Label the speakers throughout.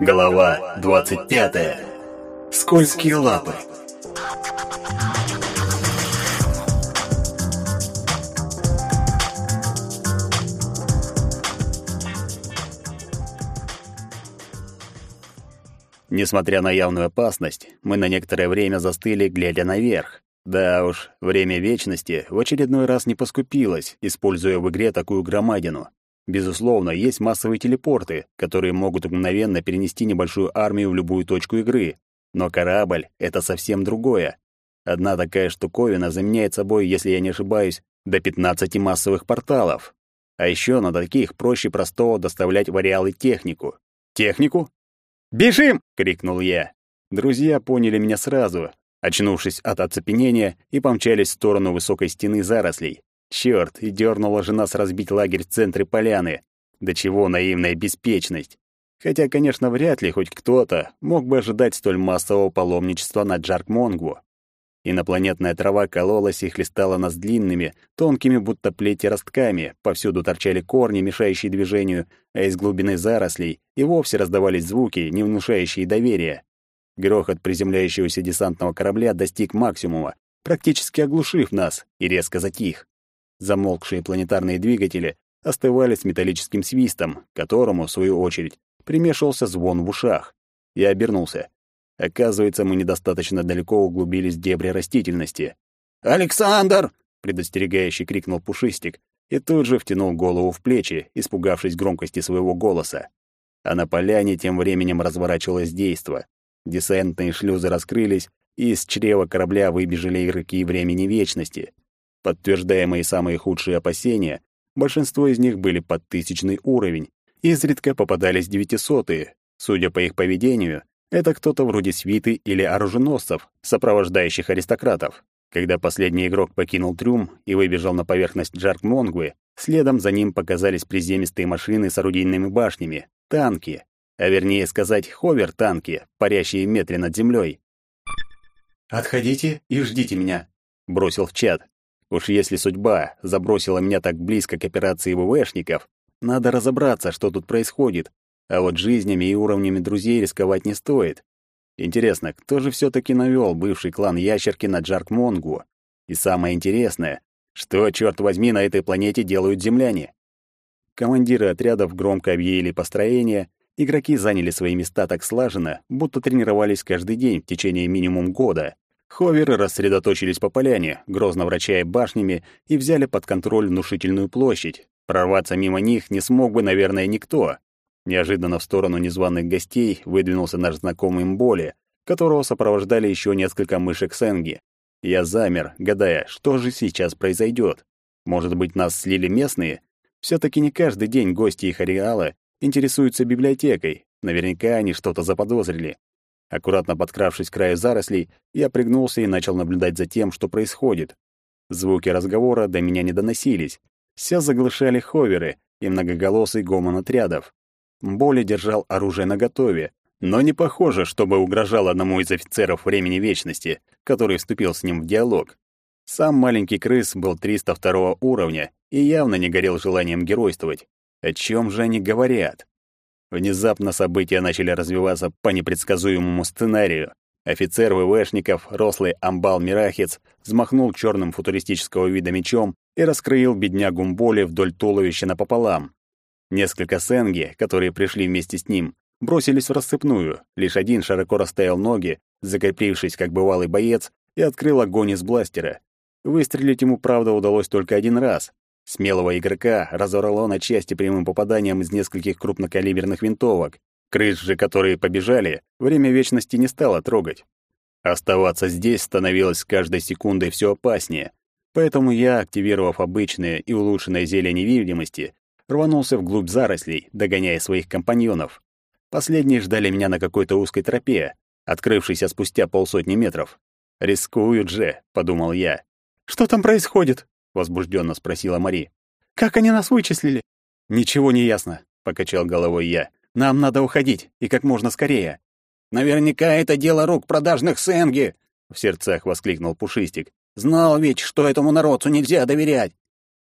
Speaker 1: Глава 25. Скользкие лапы. Несмотря на явную опасность, мы на некоторое время застыли, глядя наверх. Да уж, время вечности в очередной раз не поскупилось, используя в игре такую громадину. Безусловно, есть массовые телепорты, которые могут мгновенно перенести небольшую армию в любую точку игры. Но корабль — это совсем другое. Одна такая штуковина заменяет собой, если я не ошибаюсь, до 15 массовых порталов. А еще на таких проще простого доставлять в ареалы технику. Технику? «Бежим!» — крикнул я. Друзья поняли меня сразу, очнувшись от оцепенения, и помчались в сторону высокой стены зарослей. Чёрт, и дёрнула же нас разбить лагерь в центре поляны. До чего наивная беспечность. Хотя, конечно, вряд ли хоть кто-то мог бы ожидать столь массового паломничества на Джарк-Монгву. Инопланетная трава кололась и хлестала нас длинными, тонкими, будто плети ростками, повсюду торчали корни, мешающие движению, а из глубины зарослей и вовсе раздавались звуки, не внушающие доверия. Грохот приземляющегося десантного корабля достиг максимума, практически оглушив нас, и резко затих. Замолкшие планетарные двигатели остывали с металлическим свистом, которому, в свою очередь, примешивался звон в ушах. Я обернулся. Оказывается, мы недостаточно далеко углубились в дебри растительности. «Александр!» — предостерегающе крикнул Пушистик и тут же втянул голову в плечи, испугавшись громкости своего голоса. А на поляне тем временем разворачивалось действо. Десантные шлюзы раскрылись, и из чрева корабля выбежали игроки времени вечности. Подтверждая мои самые худшие опасения, большинство из них были под тысячный уровень, изредка попадались девятисотые. Судя по их поведению, это кто-то вроде свиты или оруженосцев, сопровождающих аристократов. Когда последний игрок покинул трюм и выбежал на поверхность Джарк-Монгвы, следом за ним показались приземистые машины с орудийными башнями, танки, а вернее сказать, ховер-танки, парящие в метре над землей.
Speaker 2: «Отходите и ждите меня», — бросил в чат.
Speaker 1: Уж если судьба забросила меня так близко к операции ВВшников, надо разобраться, что тут происходит. А вот жизнями и уровнями друзей рисковать не стоит. Интересно, кто же все таки навел бывший клан Ящерки на Джарк-Монгу? И самое интересное, что, черт возьми, на этой планете делают земляне? Командиры отрядов громко объявили построение, игроки заняли свои места так слаженно, будто тренировались каждый день в течение минимум года. Ховеры рассредоточились по поляне, грозно вращая башнями, и взяли под контроль внушительную площадь. Прорваться мимо них не смог бы, наверное, никто. Неожиданно в сторону незваных гостей выдвинулся наш знакомый Мболи, которого сопровождали еще несколько мышек Сенги. Я замер, гадая, что же сейчас произойдет. Может быть, нас слили местные? все таки не каждый день гости их ареала интересуются библиотекой. Наверняка они что-то заподозрили. Аккуратно подкравшись к краю зарослей, я пригнулся и начал наблюдать за тем, что происходит. Звуки разговора до меня не доносились. Все заглушали ховеры и многоголосый гомон отрядов. Боли держал оружие наготове, но не похоже, чтобы угрожал одному из офицеров времени вечности, который вступил с ним в диалог. Сам маленький крыс был 302 уровня и явно не горел желанием геройствовать. О чем же они говорят? Внезапно события начали развиваться по непредсказуемому сценарию. Офицер ВВшников, рослый амбал-мирахец, взмахнул черным футуристического вида мечом и раскроил беднягу Мболи вдоль туловища напополам. Несколько сенги, которые пришли вместе с ним, бросились в рассыпную. Лишь один широко расставил ноги, закрепившись как бывалый боец, и открыл огонь из бластера. Выстрелить ему, правда, удалось только один раз, Смелого игрока разорвало на части прямым попаданием из нескольких крупнокалиберных винтовок. Крыс же, которые побежали, время вечности не стало трогать. Оставаться здесь становилось с каждой секундой все опаснее. Поэтому я, активировав обычное и улучшенное зелье невидимости, рванулся вглубь зарослей, догоняя своих компаньонов. Последние ждали меня на какой-то узкой тропе, открывшейся спустя полсотни метров. «Рискуют же», — подумал я.
Speaker 2: «Что там происходит?»
Speaker 1: Возбужденно спросила Мари.
Speaker 2: Как они нас вычислили?
Speaker 1: Ничего не ясно, покачал головой я. Нам надо уходить, и как можно скорее.
Speaker 3: Наверняка это дело рук продажных Сенги, в сердцах воскликнул Пушистик. Знал ведь, что этому народцу нельзя доверять.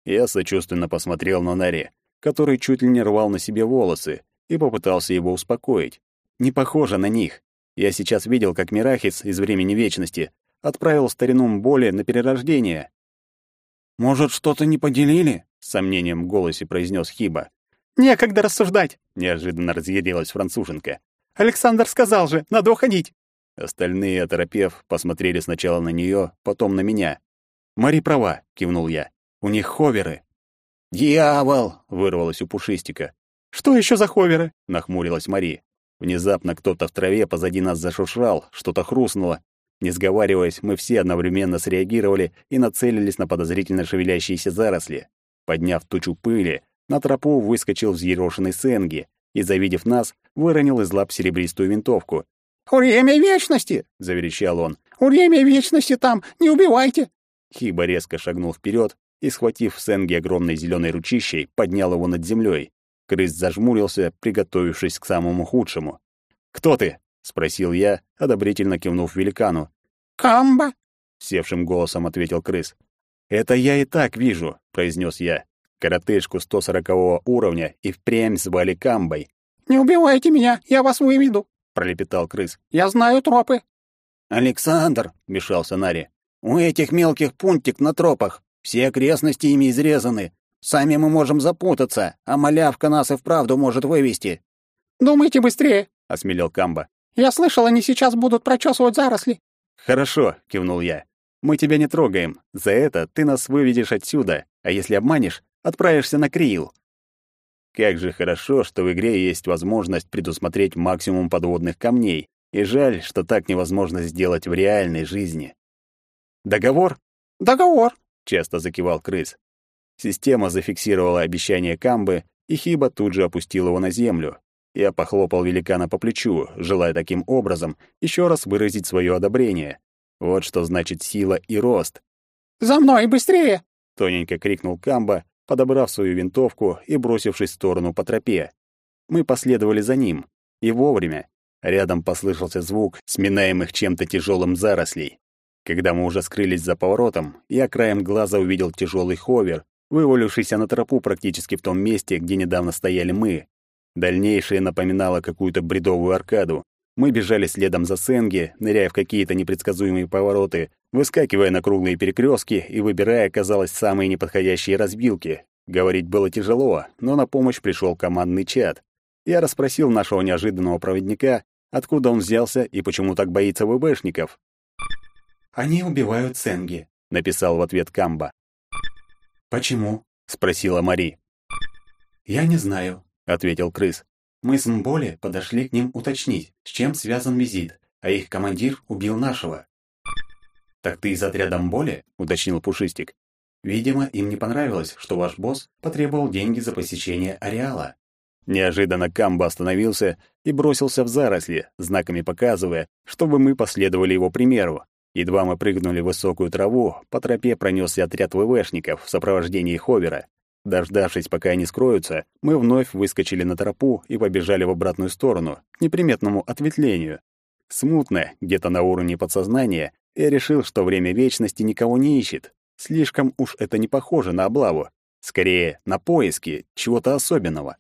Speaker 1: Я сочувственно посмотрел на Наре, который чуть ли не рвал на себе волосы, и попытался его успокоить. не похоже на них. Я сейчас видел, как Мирахис из времени вечности отправил старину Мболи на перерождение.
Speaker 3: «Может, что-то не поделили?» — с сомнением в голосе произнес Хиба.
Speaker 2: «Некогда рассуждать!»
Speaker 1: — неожиданно разъярилась француженка.
Speaker 2: «Александр сказал же, надо уходить!»
Speaker 1: Остальные, оторопев, посмотрели сначала на нее, потом на меня. «Мари права», — кивнул я. «У них ховеры».
Speaker 3: «Дьявол!»
Speaker 1: — вырвалось у Пушистика.
Speaker 2: «Что еще за ховеры?»
Speaker 1: — нахмурилась Мари. Внезапно кто-то в траве позади нас зашуршал, что-то хрустнуло. Не сговариваясь, мы все одновременно среагировали и нацелились на подозрительно шевелящиеся заросли. Подняв тучу пыли, на тропу выскочил взъерошенный Сенги и, завидев нас, выронил из лап серебристую винтовку.
Speaker 2: «Время вечности!» — заверещал он. «Время вечности там! Не убивайте!»
Speaker 1: Хиба резко шагнул вперед и, схватив Сенги огромной зеленой ручищей, поднял его над землей. Крыс зажмурился, приготовившись к самому худшему. «Кто ты?» — спросил я, одобрительно кивнув великану.
Speaker 2: «Камба!»
Speaker 1: — севшим голосом ответил крыс. «Это я и так вижу», — произнес я. Коротышку 140 уровня и впрямь звали Камбой.
Speaker 2: «Не убивайте меня, я вас выведу», —
Speaker 1: пролепетал крыс.
Speaker 2: «Я знаю тропы».
Speaker 3: «Александр», — вмешался Нари, — «у этих мелких пунктик на тропах. Все окрестности ими изрезаны. Сами мы можем запутаться, а малявка нас и вправду может вывести».
Speaker 2: «Думайте быстрее», —
Speaker 1: осмелел Камба.
Speaker 2: «Я слышал, они сейчас будут прочесывать заросли».
Speaker 1: «Хорошо», — кивнул я. «Мы тебя не трогаем. За это ты нас выведешь отсюда, а если обманешь, отправишься на Криил». Как же хорошо, что в игре есть возможность предусмотреть максимум подводных камней, и жаль, что так невозможно сделать в реальной жизни. «Договор?»
Speaker 2: «Договор», —
Speaker 1: часто закивал крыс. Система зафиксировала обещание Камбы, и Хиба тут же опустил его на землю. Я похлопал великана по плечу, желая таким образом еще раз выразить свое одобрение. Вот что значит сила и рост.
Speaker 2: «За мной, быстрее!»
Speaker 1: — тоненько крикнул Камба, подобрав свою винтовку и бросившись в сторону по тропе. Мы последовали за ним. И вовремя. Рядом послышался звук сминаемых чем-то тяжелым зарослей. Когда мы уже скрылись за поворотом, я краем глаза увидел тяжелый ховер, вывалившийся на тропу практически в том месте, где недавно стояли мы. Дальнейшее напоминало какую-то бредовую аркаду. Мы бежали следом за Сенги, ныряя в какие-то непредсказуемые повороты, выскакивая на круглые перекрестки и выбирая, казалось, самые неподходящие разбилки. Говорить было тяжело, но на помощь пришел командный чат. Я расспросил нашего неожиданного проводника, откуда он взялся и почему так боится ВБшников.
Speaker 4: «Они убивают Сенги», —
Speaker 1: написал в ответ Камба.
Speaker 4: «Почему?»
Speaker 1: — спросила Мари.
Speaker 4: «Я не знаю», — ответил крыс. «Мы с Мболе подошли к ним уточнить, с чем связан визит, а их командир убил нашего». «Так ты из отряда Мболе?» — уточнил Пушистик. «Видимо, им не понравилось, что ваш босс потребовал деньги за посещение ареала».
Speaker 1: Неожиданно Камба остановился и бросился в заросли, знаками показывая, чтобы мы последовали его примеру. Едва мы прыгнули в высокую траву, по тропе пронесся отряд ВВшников в сопровождении Ховера. Дождавшись, пока они скроются, мы вновь выскочили на тропу и побежали в обратную сторону, к неприметному ответвлению. Смутно, где-то на уровне подсознания, я решил, что время вечности никого не ищет. Слишком уж это не похоже на облаву. Скорее, на поиски чего-то особенного.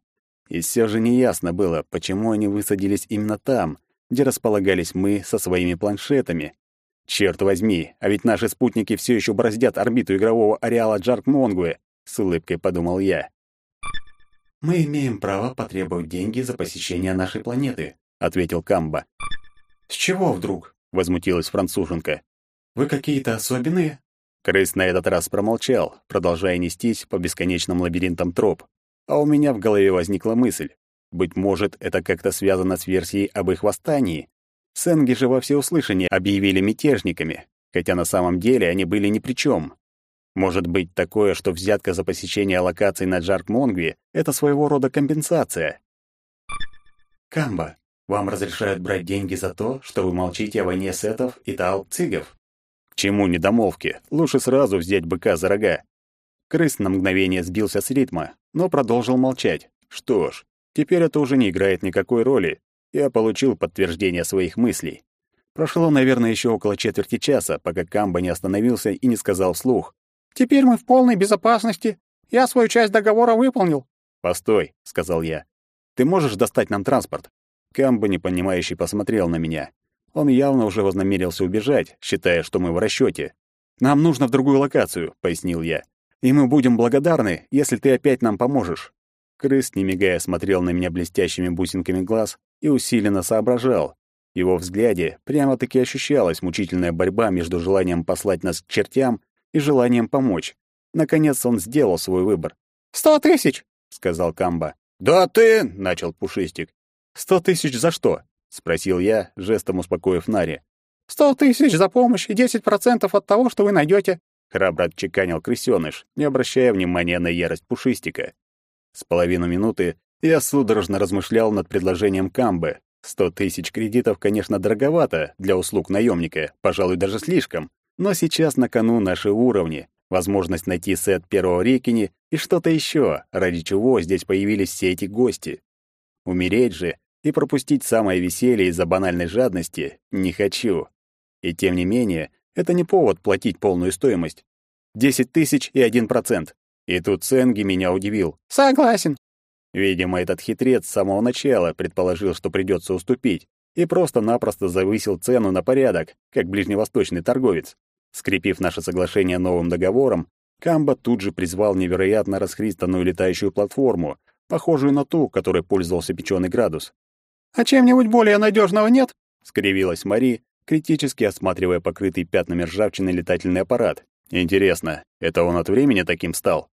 Speaker 1: И все же неясно было, почему они высадились именно там, где располагались мы со своими планшетами. Черт возьми, а ведь наши спутники все еще бороздят орбиту игрового ареала Джарк-Монгуэ, с улыбкой подумал я.
Speaker 4: Мы имеем право потребовать деньги за посещение нашей планеты, ответил Камба. С чего вдруг? возмутилась француженка. Вы какие-то особенные?
Speaker 1: Крыс на этот раз промолчал, продолжая нестись по бесконечным лабиринтам троп. А у меня в голове возникла мысль. Быть может, это как-то связано с версией об их восстании. Сенги же во всеуслышание объявили мятежниками, хотя на самом деле они были ни при чем. Может быть такое, что взятка за посещение локаций на Джарк-Монгви — это своего рода компенсация.
Speaker 4: «Камба, вам разрешают брать деньги за то, что вы молчите о войне сетов и тал-цигов?»
Speaker 1: К чему недомолвки? Лучше сразу взять быка за рога. Крыс на мгновение сбился с ритма, но продолжил молчать. Что ж, теперь это уже не играет никакой роли. Я получил подтверждение своих мыслей. Прошло, наверное, еще около четверти часа, пока Камба не остановился и не сказал вслух.
Speaker 2: «Теперь мы в полной безопасности. Я свою часть договора выполнил».
Speaker 1: «Постой», — сказал я. «Ты можешь достать нам транспорт?» Камба, непонимающий, посмотрел на меня. Он явно уже вознамерился убежать, считая, что мы в расчете. «Нам нужно в другую локацию», — пояснил я. «И мы будем благодарны, если ты опять нам поможешь». Крыс, не мигая, смотрел на меня блестящими бусинками глаз и усиленно соображал. Его взгляде прямо-таки ощущалась мучительная борьба между желанием послать нас к чертям и желанием помочь. Наконец он сделал свой выбор.
Speaker 3: «Сто тысяч!»
Speaker 1: — сказал Камба.
Speaker 3: «Да ты!»
Speaker 1: — начал Пушистик. «Сто тысяч за что?» — спросил я, жестом успокоив Нари.
Speaker 3: «Сто тысяч за помощь и десять процентов от того, что вы найдете», —
Speaker 1: храбро отчеканил крысёныш, не обращая внимания на ярость Пушистика. С половину минуты я судорожно размышлял над предложением Камбы. Сто тысяч кредитов, конечно, дороговато для услуг наемника, пожалуй, даже слишком, но сейчас на кону наши уровни, возможность найти сет первого Рекини и что-то еще, ради чего здесь появились все эти гости. Умереть же и пропустить самое веселье из-за банальной жадности не хочу. И тем не менее, это не повод платить полную стоимость. Десять тысяч и один процент. И тут Ценги меня удивил.
Speaker 3: «Согласен».
Speaker 1: Видимо, этот хитрец с самого начала предположил, что придется уступить, и просто-напросто завысил цену на порядок, как ближневосточный торговец. Скрепив наше соглашение новым договором, Камба тут же призвал невероятно расхристанную летающую платформу, похожую на ту, которой пользовался печеный градус.
Speaker 3: «А чем-нибудь более надежного нет?»
Speaker 1: — скривилась Мари, критически осматривая покрытый пятнами ржавчины летательный аппарат. «Интересно, это он от времени таким стал?»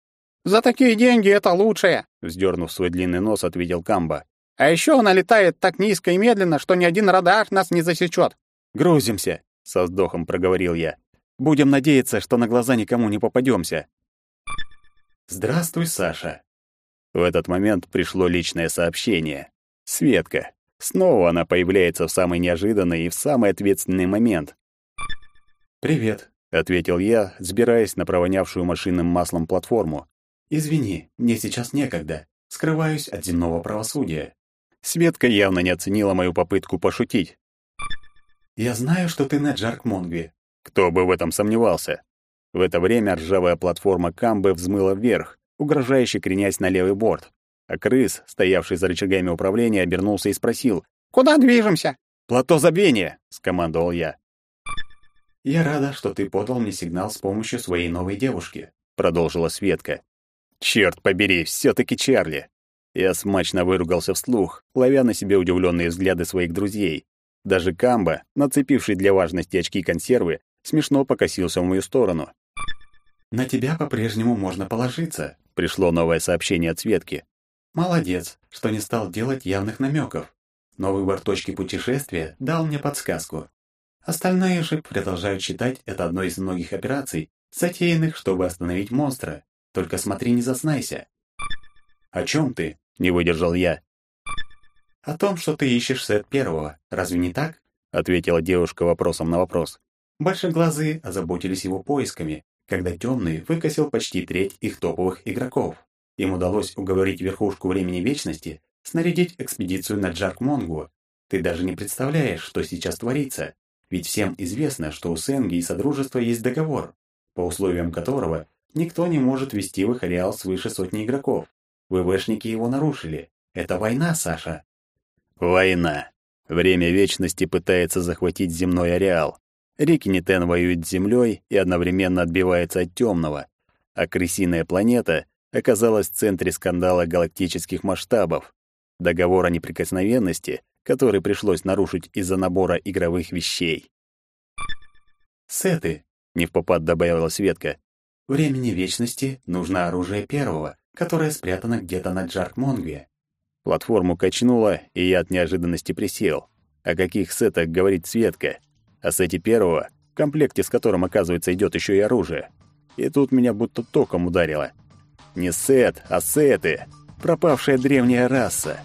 Speaker 3: «За такие деньги это лучшее!»
Speaker 1: — вздернув свой длинный нос, ответил Камба.
Speaker 3: «А еще она летает так низко и медленно, что ни один радар нас не засечет.
Speaker 1: «Грузимся!» — со вздохом проговорил я. «Будем надеяться, что на глаза никому не попадемся. «Здравствуй, Саша!» В этот момент пришло личное сообщение. Светка. Снова она появляется в самый неожиданный и в самый ответственный момент. «Привет», — ответил я, сбираясь на провонявшую машинным маслом платформу. «Извини, мне сейчас некогда. Скрываюсь от земного правосудия». Светка явно не оценила мою попытку пошутить. «Я знаю, что ты на Джарк Монгви». Кто бы в этом сомневался. В это время ржавая платформа Камбы взмыла вверх, угрожающе кренясь на левый борт. А крыс, стоявший за рычагами управления, обернулся и спросил.
Speaker 3: «Куда движемся?»
Speaker 1: «Плато забвения!» — скомандовал я. «Я рада, что ты подал мне сигнал с помощью своей новой девушки», — продолжила Светка. «Черт побери, все таки Чарли!» Я смачно выругался вслух, ловя на себе удивленные взгляды своих друзей. Даже Камба, нацепивший для важности очки консервы, смешно покосился в мою сторону. «На тебя по-прежнему можно положиться», — пришло новое сообщение от Светки. Молодец, что не стал делать явных намеков. Но выбор точки путешествия дал мне подсказку. Остальные же продолжают считать это одной из многих операций, затеянных, чтобы остановить монстра. Только смотри, не заснайся. «О чем ты?» — не выдержал я. «О том, что ты ищешь сет первого. Разве не так?» — ответила девушка вопросом на вопрос. Большеглазые озаботились его поисками, когда Темный выкосил почти треть их топовых игроков. Им удалось уговорить верхушку времени вечности снарядить экспедицию на Джарк-Монгу. Ты даже не представляешь, что сейчас творится. Ведь всем известно, что у Сенги и Содружества есть договор, по условиям которого никто не может вести в их ареал свыше сотни игроков. ВВшники его нарушили. Это война, Саша. Война. Время вечности пытается захватить земной ареал. Рикинитен воюет с Землей и одновременно отбивается от темного, а крысиная планета оказалась в центре скандала галактических масштабов. Договор о неприкосновенности, который пришлось нарушить из-за набора игровых вещей. «Сеты», — не в попад добавила Светка, — «времени вечности нужно оружие первого, которое спрятано где-то на Джарк-Монгве». Платформу качнуло, и я от неожиданности присел. О каких сетах говорит Светка? О сете первого, в комплекте с которым, оказывается, идет еще и оружие. И тут меня будто током ударило. Не сет, а сеты. Пропавшая древняя раса.